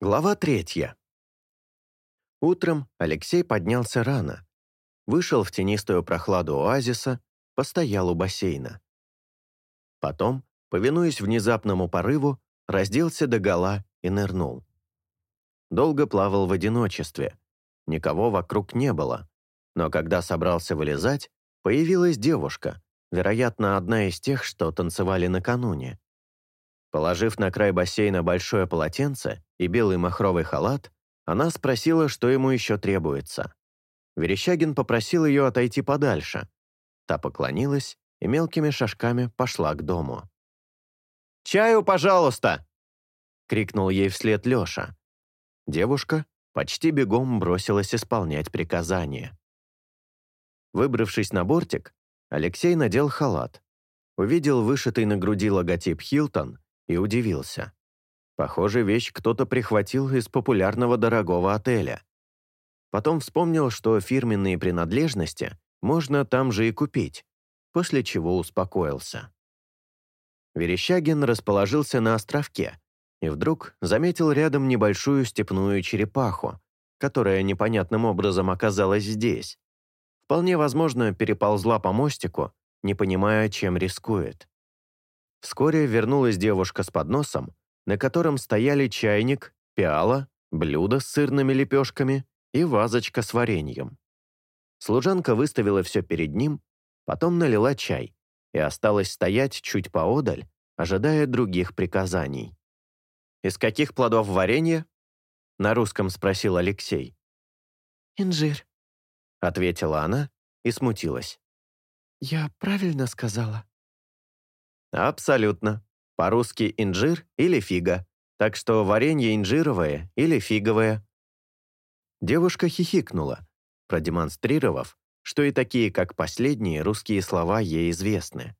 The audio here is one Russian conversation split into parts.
Глава третья. Утром Алексей поднялся рано. Вышел в тенистую прохладу оазиса, постоял у бассейна. Потом, повинуясь внезапному порыву, разделся догола и нырнул. Долго плавал в одиночестве. Никого вокруг не было. Но когда собрался вылезать, появилась девушка, вероятно, одна из тех, что танцевали накануне. Положив на край бассейна большое полотенце и белый махровый халат, она спросила, что ему еще требуется. Верещагин попросил ее отойти подальше. Та поклонилась и мелкими шажками пошла к дому. «Чаю, пожалуйста!» — крикнул ей вслед Леша. Девушка почти бегом бросилась исполнять приказание. Выбравшись на бортик, Алексей надел халат, увидел вышитый на груди логотип «Хилтон» и удивился. Похоже, вещь кто-то прихватил из популярного дорогого отеля. Потом вспомнил, что фирменные принадлежности можно там же и купить, после чего успокоился. Верещагин расположился на островке и вдруг заметил рядом небольшую степную черепаху, которая непонятным образом оказалась здесь. Вполне возможно, переползла по мостику, не понимая, чем рискует. Вскоре вернулась девушка с подносом, на котором стояли чайник, пиала, блюдо с сырными лепешками и вазочка с вареньем. Служанка выставила все перед ним, потом налила чай и осталась стоять чуть поодаль, ожидая других приказаний. «Из каких плодов варенье?» — на русском спросил Алексей. «Инжир», — ответила она и смутилась. «Я правильно сказала?» Абсолютно. По-русски инжир или фига. Так что варенье инжировое или фиговое. Девушка хихикнула, продемонстрировав, что и такие, как последние, русские слова ей известны.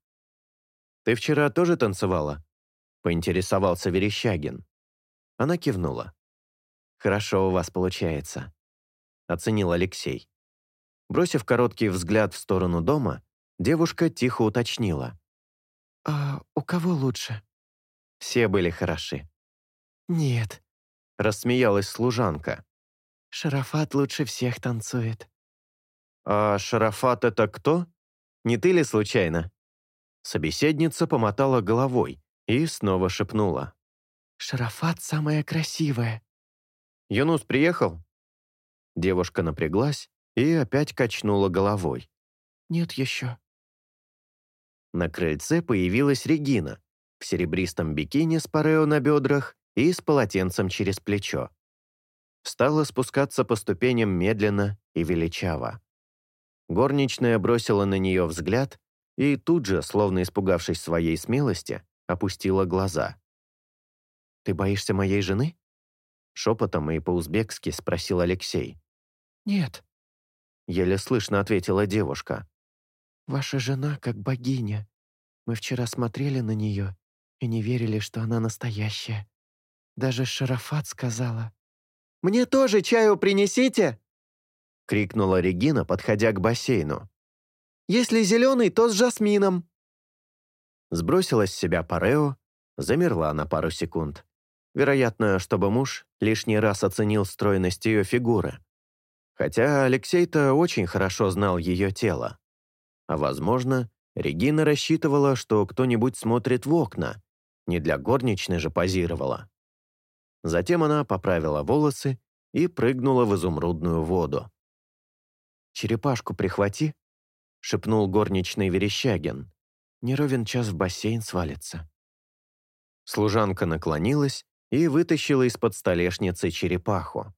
«Ты вчера тоже танцевала?» — поинтересовался Верещагин. Она кивнула. «Хорошо у вас получается», — оценил Алексей. Бросив короткий взгляд в сторону дома, девушка тихо уточнила. «А у кого лучше?» Все были хороши. «Нет», — рассмеялась служанка. «Шарафат лучше всех танцует». «А Шарафат это кто? Не ты ли случайно?» Собеседница помотала головой и снова шепнула. «Шарафат самая красивая». «Юнус приехал?» Девушка напряглась и опять качнула головой. «Нет еще». На крыльце появилась Регина в серебристом бикини с парео на бедрах и с полотенцем через плечо. Стала спускаться по ступеням медленно и величаво. Горничная бросила на нее взгляд и тут же, словно испугавшись своей смелости, опустила глаза. «Ты боишься моей жены?» Шепотом и по-узбекски спросил Алексей. «Нет», — еле слышно ответила девушка. Ваша жена как богиня. Мы вчера смотрели на нее и не верили, что она настоящая. Даже Шарафат сказала. «Мне тоже чаю принесите!» — крикнула Регина, подходя к бассейну. «Если зеленый, то с жасмином!» Сбросила с себя парео, замерла на пару секунд. Вероятно, чтобы муж лишний раз оценил стройность ее фигуры. Хотя Алексей-то очень хорошо знал ее тело. А возможно, Регина рассчитывала, что кто-нибудь смотрит в окна. Не для горничной же позировала. Затем она поправила волосы и прыгнула в изумрудную воду. «Черепашку прихвати», — шепнул горничный Верещагин. Неровен час в бассейн свалится». Служанка наклонилась и вытащила из-под столешницы черепаху.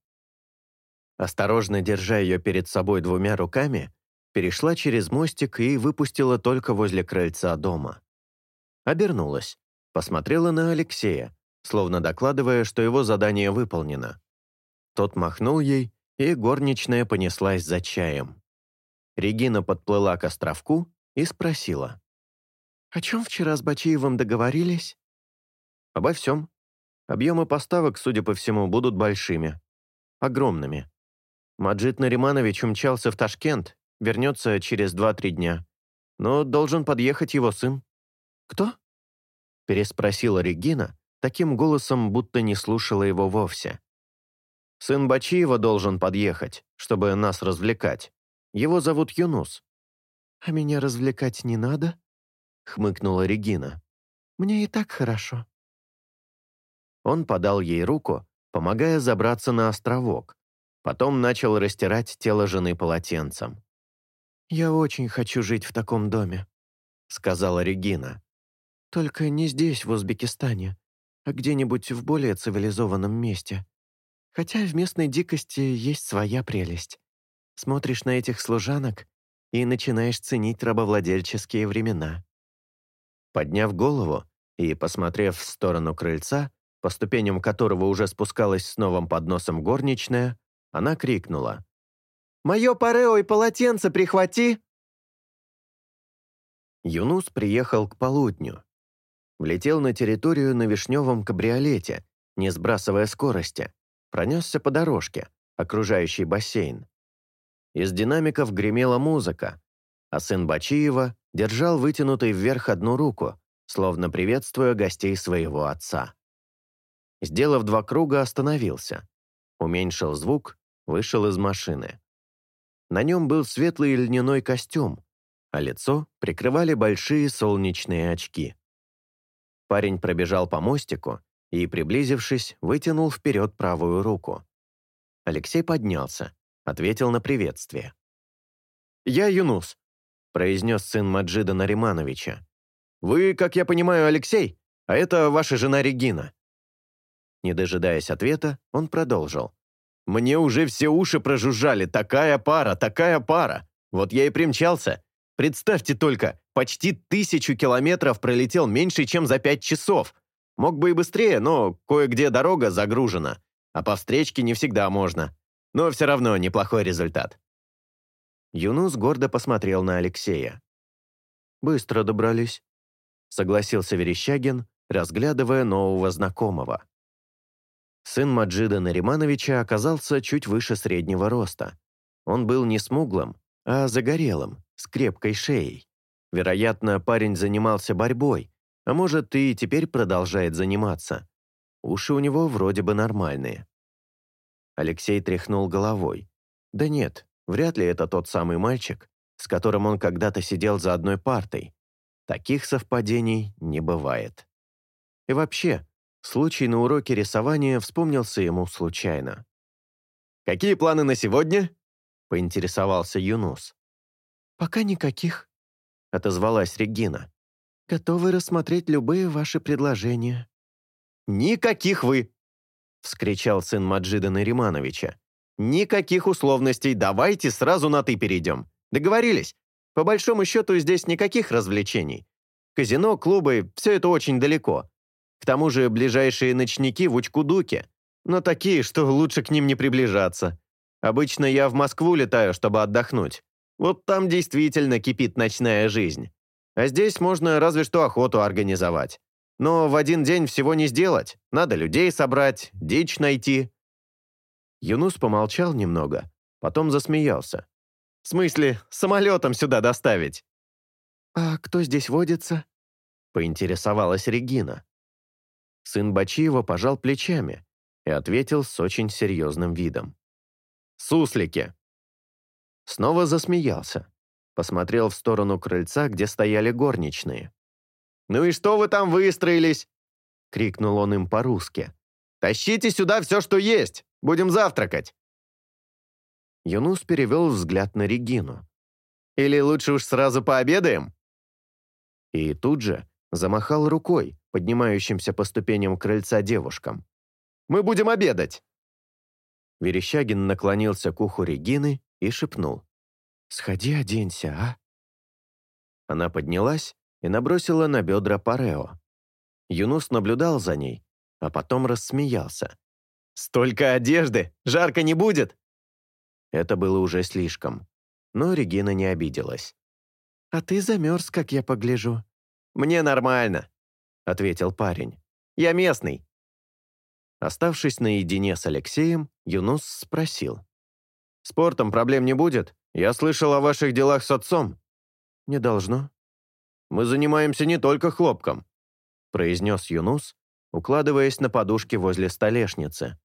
Осторожно держа ее перед собой двумя руками, перешла через мостик и выпустила только возле крыльца дома. Обернулась, посмотрела на Алексея, словно докладывая, что его задание выполнено. Тот махнул ей, и горничная понеслась за чаем. Регина подплыла к островку и спросила. «О чем вчера с Бачиевым договорились?» «Обо всем. Объемы поставок, судя по всему, будут большими. Огромными. Маджид Нариманович умчался в Ташкент Вернется через 2-3 дня. Но должен подъехать его сын». «Кто?» переспросила Регина, таким голосом, будто не слушала его вовсе. «Сын Бачиева должен подъехать, чтобы нас развлекать. Его зовут Юнус». «А меня развлекать не надо?» — хмыкнула Регина. «Мне и так хорошо». Он подал ей руку, помогая забраться на островок. Потом начал растирать тело жены полотенцем. «Я очень хочу жить в таком доме», — сказала Регина. «Только не здесь, в Узбекистане, а где-нибудь в более цивилизованном месте. Хотя в местной дикости есть своя прелесть. Смотришь на этих служанок и начинаешь ценить рабовладельческие времена». Подняв голову и посмотрев в сторону крыльца, по ступеням которого уже спускалась с новым подносом горничная, она крикнула — Мое парео и полотенце прихвати!» Юнус приехал к полудню. Влетел на территорию на вишневом кабриолете, не сбрасывая скорости. Пронесся по дорожке, окружающей бассейн. Из динамиков гремела музыка, а сын Бачиева держал вытянутой вверх одну руку, словно приветствуя гостей своего отца. Сделав два круга, остановился. Уменьшил звук, вышел из машины. На нем был светлый льняной костюм, а лицо прикрывали большие солнечные очки. Парень пробежал по мостику и, приблизившись, вытянул вперед правую руку. Алексей поднялся, ответил на приветствие. «Я Юнус», — произнес сын Маджида Наримановича. «Вы, как я понимаю, Алексей, а это ваша жена Регина». Не дожидаясь ответа, он продолжил. Мне уже все уши прожужжали. Такая пара, такая пара. Вот я и примчался. Представьте только, почти тысячу километров пролетел меньше, чем за пять часов. Мог бы и быстрее, но кое-где дорога загружена. А по встречке не всегда можно. Но все равно неплохой результат. Юнус гордо посмотрел на Алексея. «Быстро добрались», — согласился Верещагин, разглядывая нового знакомого. Сын Маджида Наримановича оказался чуть выше среднего роста. Он был не смуглым, а загорелым, с крепкой шеей. Вероятно, парень занимался борьбой, а может, и теперь продолжает заниматься. Уши у него вроде бы нормальные. Алексей тряхнул головой. Да нет, вряд ли это тот самый мальчик, с которым он когда-то сидел за одной партой. Таких совпадений не бывает. И вообще, Случай на уроке рисования вспомнился ему случайно. «Какие планы на сегодня?» — поинтересовался Юнус. «Пока никаких», — отозвалась Регина. «Готовы рассмотреть любые ваши предложения». «Никаких вы!» — вскричал сын Маджида Наримановича. «Никаких условностей, давайте сразу на «ты» перейдем. Договорились? По большому счету здесь никаких развлечений. Казино, клубы — все это очень далеко. К тому же ближайшие ночники в Учкудуке, но такие, что лучше к ним не приближаться. Обычно я в Москву летаю, чтобы отдохнуть. Вот там действительно кипит ночная жизнь. А здесь можно разве что охоту организовать. Но в один день всего не сделать. Надо людей собрать, дичь найти». Юнус помолчал немного, потом засмеялся. «В смысле, самолетом сюда доставить?» «А кто здесь водится?» — поинтересовалась Регина. Сын Бачиева пожал плечами и ответил с очень серьезным видом. «Суслики!» Снова засмеялся. Посмотрел в сторону крыльца, где стояли горничные. «Ну и что вы там выстроились?» — крикнул он им по-русски. «Тащите сюда все, что есть! Будем завтракать!» Юнус перевел взгляд на Регину. «Или лучше уж сразу пообедаем?» И тут же замахал рукой, поднимающимся по ступеням крыльца девушкам. «Мы будем обедать!» Верещагин наклонился к уху Регины и шепнул. «Сходи, оденься, а?» Она поднялась и набросила на бедра парео. Юнус наблюдал за ней, а потом рассмеялся. «Столько одежды! Жарко не будет!» Это было уже слишком, но Регина не обиделась. «А ты замерз, как я погляжу». «Мне нормально», — ответил парень. «Я местный». Оставшись наедине с Алексеем, Юнус спросил. «Спортом проблем не будет? Я слышал о ваших делах с отцом». «Не должно». «Мы занимаемся не только хлопком», — произнес Юнус, укладываясь на подушке возле столешницы.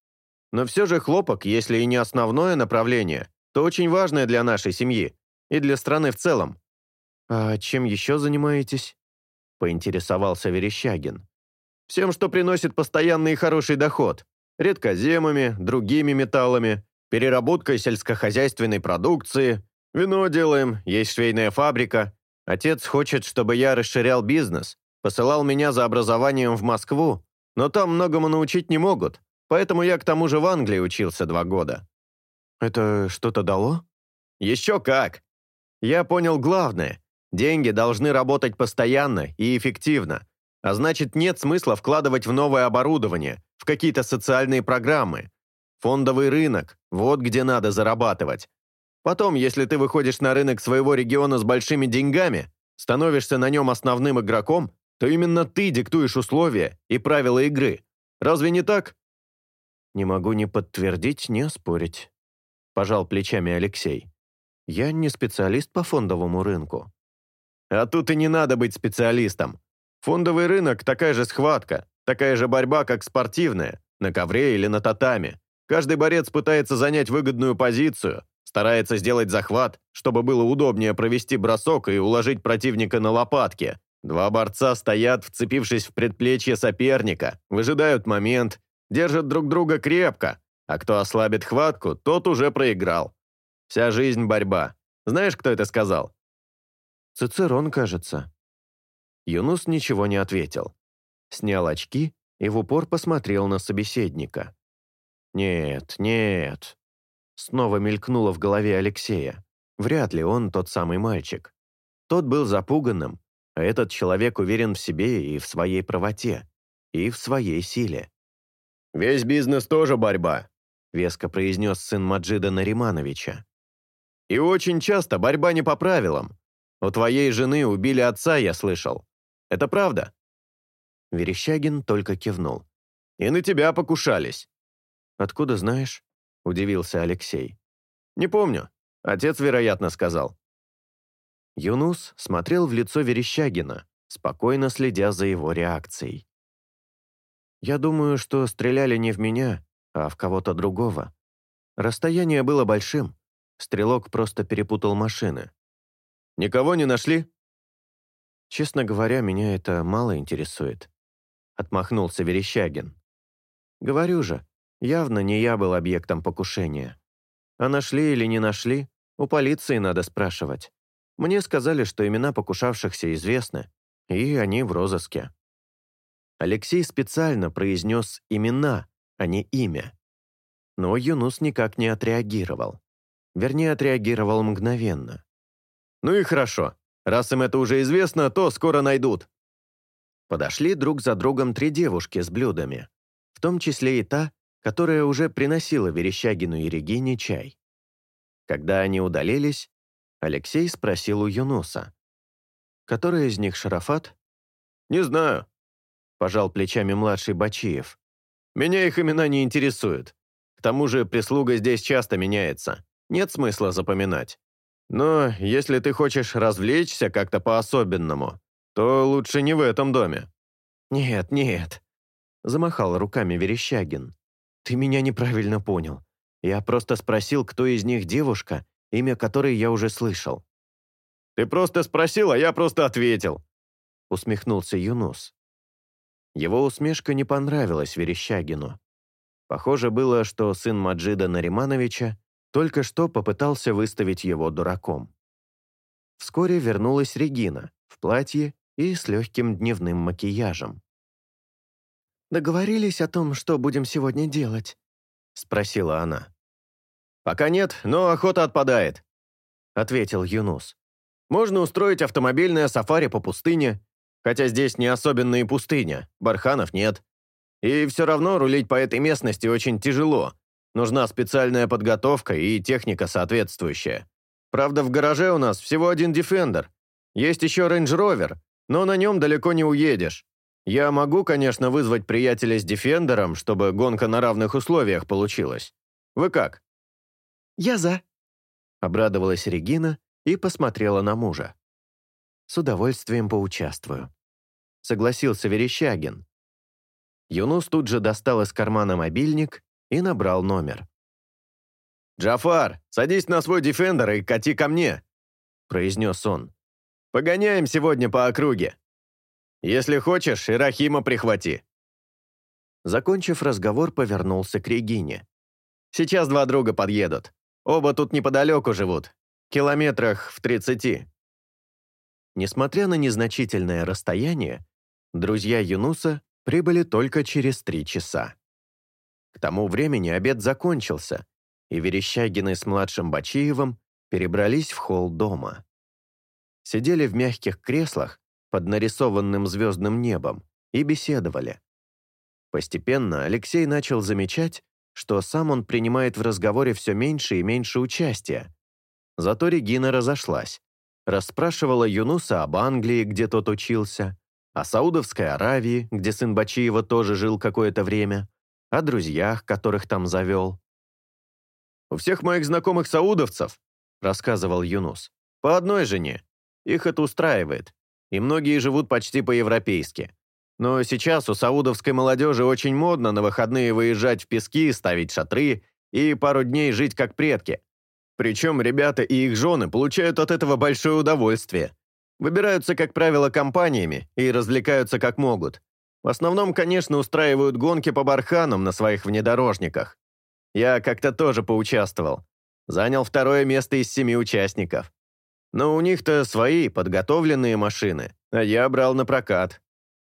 «Но все же хлопок, если и не основное направление, то очень важное для нашей семьи и для страны в целом». «А чем еще занимаетесь?» — поинтересовался Верещагин. «Всем, что приносит постоянный и хороший доход. Редкоземами, другими металлами, переработкой сельскохозяйственной продукции. Вино делаем, есть швейная фабрика. Отец хочет, чтобы я расширял бизнес, посылал меня за образованием в Москву, но там многому научить не могут, поэтому я к тому же в Англии учился два года». «Это что-то дало?» «Еще как! Я понял главное. Деньги должны работать постоянно и эффективно, а значит нет смысла вкладывать в новое оборудование, в какие-то социальные программы. Фондовый рынок – вот где надо зарабатывать. Потом, если ты выходишь на рынок своего региона с большими деньгами, становишься на нем основным игроком, то именно ты диктуешь условия и правила игры. Разве не так? Не могу ни подтвердить, ни оспорить. Пожал плечами Алексей. Я не специалист по фондовому рынку. А тут и не надо быть специалистом. Фондовый рынок – такая же схватка, такая же борьба, как спортивная, на ковре или на татами. Каждый борец пытается занять выгодную позицию, старается сделать захват, чтобы было удобнее провести бросок и уложить противника на лопатки. Два борца стоят, вцепившись в предплечье соперника, выжидают момент, держат друг друга крепко, а кто ослабит хватку, тот уже проиграл. Вся жизнь – борьба. Знаешь, кто это сказал? Цицерон, кажется». Юнус ничего не ответил. Снял очки и в упор посмотрел на собеседника. «Нет, нет». Снова мелькнуло в голове Алексея. Вряд ли он тот самый мальчик. Тот был запуганным, а этот человек уверен в себе и в своей правоте, и в своей силе. «Весь бизнес тоже борьба», — веско произнес сын Маджида Наримановича. «И очень часто борьба не по правилам, у твоей жены убили отца, я слышал. Это правда?» Верещагин только кивнул. «И на тебя покушались». «Откуда знаешь?» – удивился Алексей. «Не помню. Отец, вероятно, сказал». Юнус смотрел в лицо Верещагина, спокойно следя за его реакцией. «Я думаю, что стреляли не в меня, а в кого-то другого. Расстояние было большим. Стрелок просто перепутал машины. Никого не нашли?» «Честно говоря, меня это мало интересует», — отмахнулся Верещагин. «Говорю же, явно не я был объектом покушения. А нашли или не нашли, у полиции надо спрашивать. Мне сказали, что имена покушавшихся известны, и они в розыске». Алексей специально произнес имена, а не имя. Но Юнус никак не отреагировал. Вернее, отреагировал мгновенно. Ну и хорошо. Раз им это уже известно, то скоро найдут. Подошли друг за другом три девушки с блюдами, в том числе и та, которая уже приносила Верещагину и Регине чай. Когда они удалились, Алексей спросил у Юнуса. «Который из них Шарафат?» «Не знаю», — пожал плечами младший Бачиев. «Меня их имена не интересуют. К тому же прислуга здесь часто меняется. Нет смысла запоминать». Но если ты хочешь развлечься как-то по-особенному, то лучше не в этом доме». «Нет, нет», — замахал руками Верещагин. «Ты меня неправильно понял. Я просто спросил, кто из них девушка, имя которой я уже слышал». «Ты просто спросил, а я просто ответил», — усмехнулся Юнус. Его усмешка не понравилась Верещагину. Похоже было, что сын Маджида Наримановича только что попытался выставить его дураком. Вскоре вернулась Регина в платье и с легким дневным макияжем. «Договорились о том, что будем сегодня делать?» — спросила она. «Пока нет, но охота отпадает», — ответил Юнус. «Можно устроить автомобильное сафари по пустыне, хотя здесь не особенно пустыня, барханов нет. И все равно рулить по этой местности очень тяжело, Нужна специальная подготовка и техника соответствующая. Правда, в гараже у нас всего один Defender. Есть еще Range Rover, но на нем далеко не уедешь. Я могу, конечно, вызвать приятеля с Дефендером, чтобы гонка на равных условиях получилась. Вы как?» «Я за», — обрадовалась Регина и посмотрела на мужа. «С удовольствием поучаствую», — согласился Верещагин. Юнус тут же достал из кармана мобильник и набрал номер. «Джафар, садись на свой дефендер и кати ко мне», — произнес он. «Погоняем сегодня по округе. Если хочешь, Ирахима прихвати». Закончив разговор, повернулся к Регине. «Сейчас два друга подъедут. Оба тут неподалеку живут, километрах в тридцати». Несмотря на незначительное расстояние, друзья Юнуса прибыли только через три часа. К тому времени обед закончился, и Верещагины с младшим Бачиевым перебрались в холл дома. Сидели в мягких креслах под нарисованным звездным небом и беседовали. Постепенно Алексей начал замечать, что сам он принимает в разговоре все меньше и меньше участия. Зато Регина разошлась. Расспрашивала Юнуса об Англии, где тот учился, о Саудовской Аравии, где сын Бачиева тоже жил какое-то время, о друзьях, которых там завел. «У всех моих знакомых саудовцев», — рассказывал Юнус, — «по одной жене. Их это устраивает, и многие живут почти по-европейски. Но сейчас у саудовской молодежи очень модно на выходные выезжать в пески, ставить шатры и пару дней жить как предки. Причем ребята и их жены получают от этого большое удовольствие. Выбираются, как правило, компаниями и развлекаются как могут. В основном, конечно, устраивают гонки по барханам на своих внедорожниках. Я как-то тоже поучаствовал. Занял второе место из семи участников. Но у них-то свои подготовленные машины, а я брал на прокат.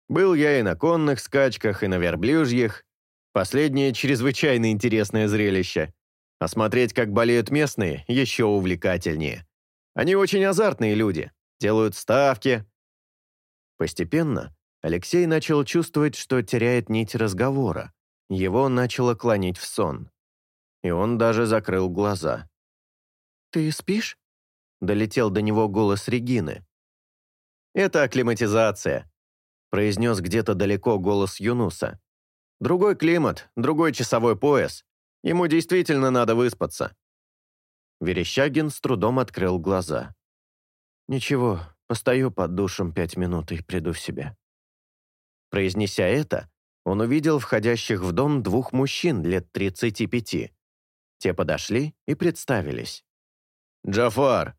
Был я и на конных скачках, и на верблюжьих. Последнее чрезвычайно интересное зрелище. А смотреть, как болеют местные, еще увлекательнее. Они очень азартные люди, делают ставки. Постепенно Алексей начал чувствовать, что теряет нить разговора. Его начало клонить в сон. И он даже закрыл глаза. «Ты спишь?» – долетел до него голос Регины. «Это акклиматизация», – произнес где-то далеко голос Юнуса. «Другой климат, другой часовой пояс. Ему действительно надо выспаться». Верещагин с трудом открыл глаза. «Ничего, постою под душем пять минут и приду в себя». Произнеся это, он увидел входящих в дом двух мужчин лет 35. Те подошли и представились. «Джафар!»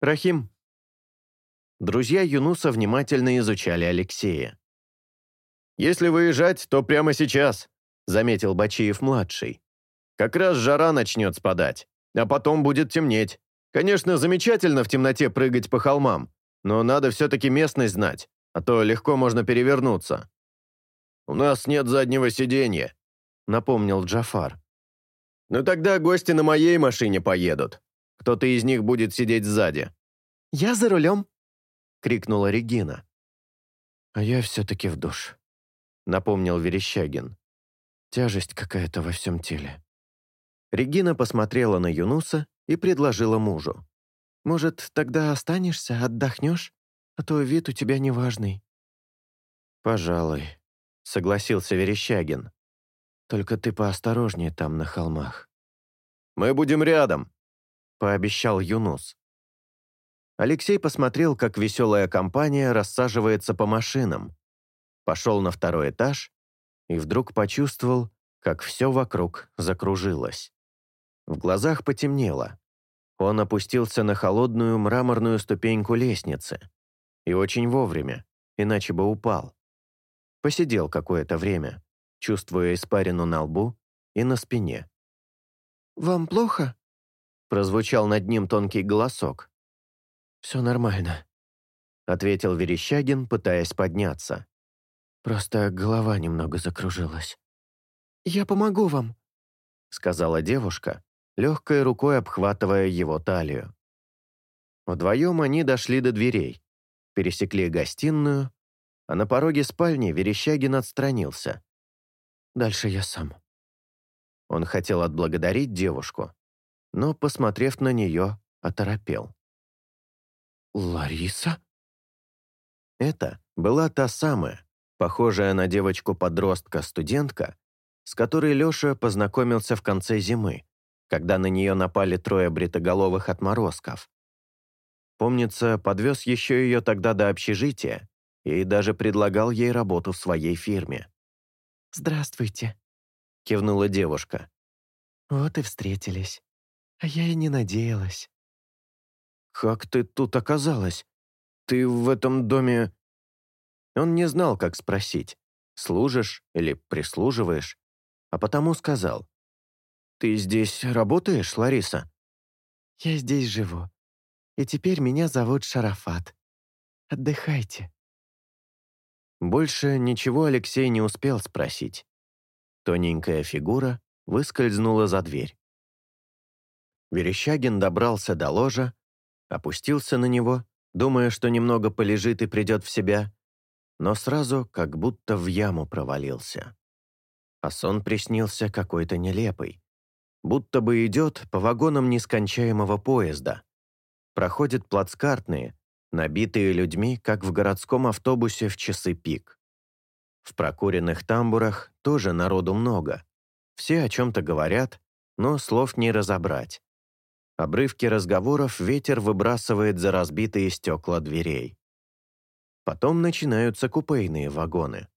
«Рахим!» Друзья Юнуса внимательно изучали Алексея. «Если выезжать, то прямо сейчас», — заметил Бачиев-младший. «Как раз жара начнет спадать, а потом будет темнеть. Конечно, замечательно в темноте прыгать по холмам, но надо все-таки местность знать а то легко можно перевернуться». «У нас нет заднего сиденья», — напомнил Джафар. «Ну тогда гости на моей машине поедут. Кто-то из них будет сидеть сзади». «Я за рулем», — крикнула Регина. «А я все-таки в душ», — напомнил Верещагин. «Тяжесть какая-то во всем теле». Регина посмотрела на Юнуса и предложила мужу. «Может, тогда останешься, отдохнешь?» а то вид у тебя неважный». «Пожалуй», — согласился Верещагин. «Только ты поосторожнее там на холмах». «Мы будем рядом», — пообещал Юнус. Алексей посмотрел, как веселая компания рассаживается по машинам. Пошел на второй этаж и вдруг почувствовал, как все вокруг закружилось. В глазах потемнело. Он опустился на холодную мраморную ступеньку лестницы. И очень вовремя, иначе бы упал. Посидел какое-то время, чувствуя испарину на лбу и на спине. «Вам плохо?» Прозвучал над ним тонкий голосок. «Все нормально», — ответил Верещагин, пытаясь подняться. «Просто голова немного закружилась». «Я помогу вам», — сказала девушка, легкой рукой обхватывая его талию. Вдвоем они дошли до дверей, пересекли гостиную, а на пороге спальни Верещагин отстранился. «Дальше я сам». Он хотел отблагодарить девушку, но, посмотрев на нее, оторопел. «Лариса?» Это была та самая, похожая на девочку-подростка-студентка, с которой Леша познакомился в конце зимы, когда на нее напали трое бритоголовых отморозков. Помнится, подвез еще ее тогда до общежития и даже предлагал ей работу в своей фирме. «Здравствуйте», — кивнула девушка. «Вот и встретились. А я и не надеялась». «Как ты тут оказалась? Ты в этом доме...» Он не знал, как спросить, служишь или прислуживаешь, а потому сказал. «Ты здесь работаешь, Лариса?» «Я здесь живу. И теперь меня зовут Шарафат. Отдыхайте». Больше ничего Алексей не успел спросить. Тоненькая фигура выскользнула за дверь. Верещагин добрался до ложа, опустился на него, думая, что немного полежит и придет в себя, но сразу как будто в яму провалился. А сон приснился какой-то нелепый, будто бы идет по вагонам нескончаемого поезда, проходят плацкартные, набитые людьми, как в городском автобусе в часы пик. В прокуренных тамбурах тоже народу много. Все о чем-то говорят, но слов не разобрать. Обрывки разговоров ветер выбрасывает за разбитые стекла дверей. Потом начинаются купейные вагоны.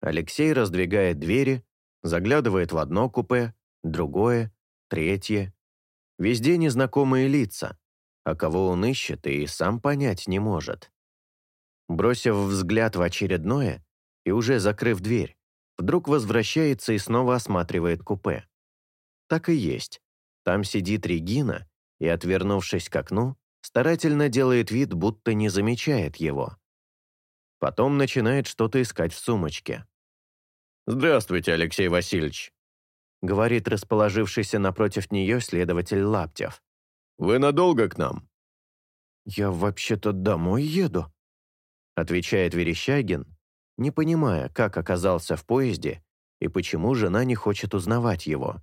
Алексей раздвигает двери, заглядывает в одно купе, другое, третье. Везде незнакомые лица а кого он ищет и сам понять не может. Бросив взгляд в очередное и уже закрыв дверь, вдруг возвращается и снова осматривает купе. Так и есть. Там сидит Регина и, отвернувшись к окну, старательно делает вид, будто не замечает его. Потом начинает что-то искать в сумочке. «Здравствуйте, Алексей Васильевич», — говорит расположившийся напротив нее следователь Лаптев. Вы надолго к нам?» «Я вообще-то домой еду», — отвечает Верещагин, не понимая, как оказался в поезде и почему жена не хочет узнавать его.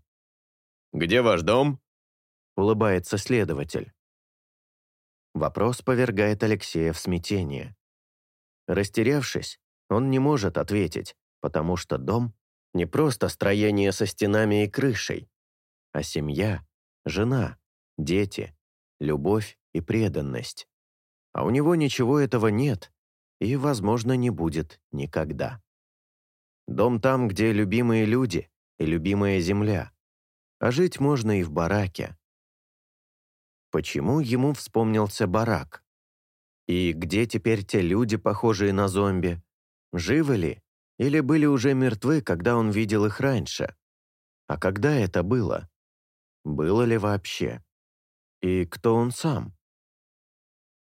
«Где ваш дом?» — улыбается следователь. Вопрос повергает Алексея в смятение. Растерявшись, он не может ответить, потому что дом — не просто строение со стенами и крышей, а семья, жена — дети, любовь и преданность. А у него ничего этого нет и, возможно, не будет никогда. Дом там, где любимые люди и любимая земля. А жить можно и в бараке. Почему ему вспомнился барак? И где теперь те люди, похожие на зомби? Живы ли? Или были уже мертвы, когда он видел их раньше? А когда это было? Было ли вообще? И кто он сам?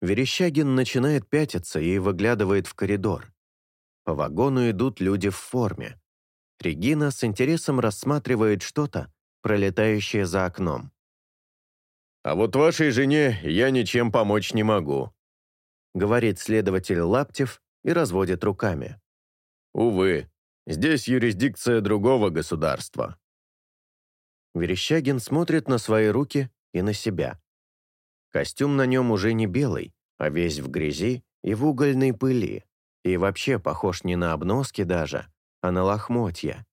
Верещагин начинает пятиться и выглядывает в коридор. По вагону идут люди в форме. Регина с интересом рассматривает что-то, пролетающее за окном. «А вот вашей жене я ничем помочь не могу», говорит следователь Лаптев и разводит руками. «Увы, здесь юрисдикция другого государства». Верещагин смотрит на свои руки и на себя. Костюм на нем уже не белый, а весь в грязи и в угольной пыли, и вообще похож не на обноски даже, а на лохмотья.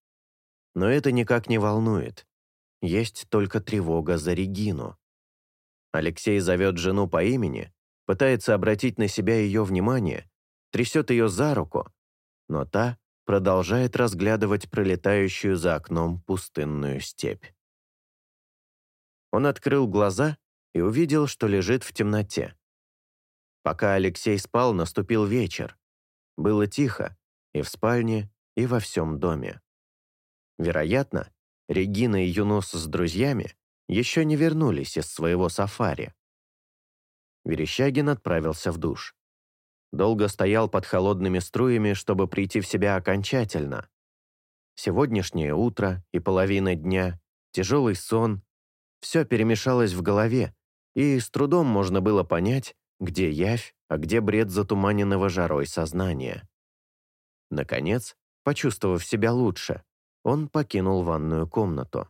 Но это никак не волнует. Есть только тревога за Регину. Алексей зовет жену по имени, пытается обратить на себя ее внимание, трясет ее за руку, но та продолжает разглядывать пролетающую за окном пустынную степь. Он открыл глаза и увидел, что лежит в темноте. Пока Алексей спал, наступил вечер. Было тихо и в спальне, и во всем доме. Вероятно, Регина и Юнус с друзьями еще не вернулись из своего сафари. Верещагин отправился в душ. Долго стоял под холодными струями, чтобы прийти в себя окончательно. Сегодняшнее утро и половина дня, тяжелый сон – все перемешалось в голове, и с трудом можно было понять, где явь, а где бред затуманенного жарой сознания. Наконец, почувствовав себя лучше, он покинул ванную комнату.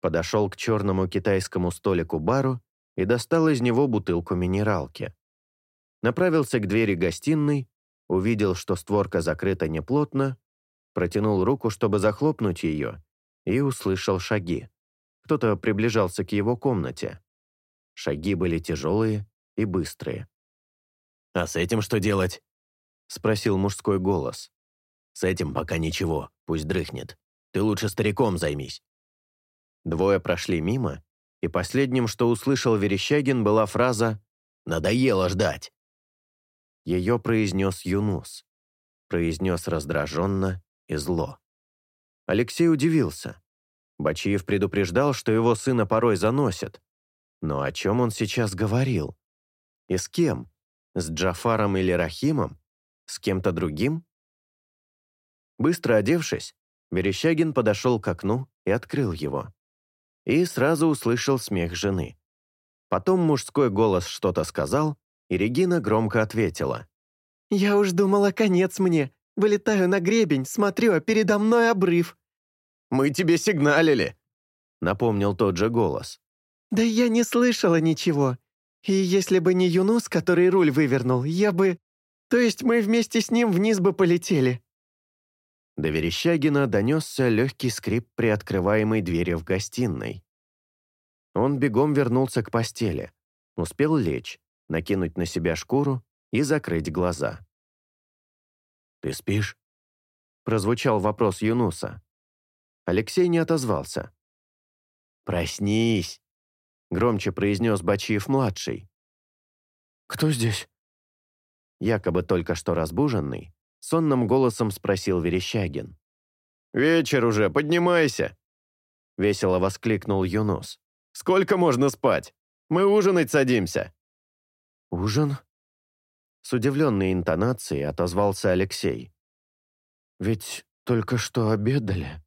Подошел к черному китайскому столику-бару и достал из него бутылку минералки. Направился к двери гостиной, увидел, что створка закрыта неплотно, протянул руку, чтобы захлопнуть ее, и услышал шаги. Кто-то приближался к его комнате. Шаги были тяжелые и быстрые. «А с этим что делать?» — спросил мужской голос. «С этим пока ничего, пусть дрыхнет. Ты лучше стариком займись». Двое прошли мимо, и последним, что услышал Верещагин, была фраза «Надоело ждать». Ее произнес Юнус. Произнес раздраженно и зло. Алексей удивился. Бачиев предупреждал, что его сына порой заносят, но о чем он сейчас говорил? И с кем? С Джафаром или Рахимом? С кем-то другим? Быстро одевшись, Верещагин подошел к окну и открыл его. И сразу услышал смех жены. Потом мужской голос что-то сказал, и Регина громко ответила. «Я уж думала, конец мне. Вылетаю на гребень, смотрю, а передо мной обрыв». «Мы тебе сигналили», — напомнил тот же голос. «Да я не слышала ничего. И если бы не Юнус, который руль вывернул, я бы... То есть мы вместе с ним вниз бы полетели». До Верещагина донесся легкий скрип при открываемой двери в гостиной. Он бегом вернулся к постели, успел лечь, накинуть на себя шкуру и закрыть глаза. «Ты спишь?» — прозвучал вопрос Юнуса. Алексей не отозвался. «Проснись!» громче произнес Бачиев-младший. «Кто здесь?» Якобы только что разбуженный, сонным голосом спросил Верещагин. «Вечер уже, поднимайся!» Весело воскликнул Юнус. «Сколько можно спать? Мы ужинать садимся!» «Ужин?» С удивленной интонацией отозвался Алексей. «Ведь только что обедали».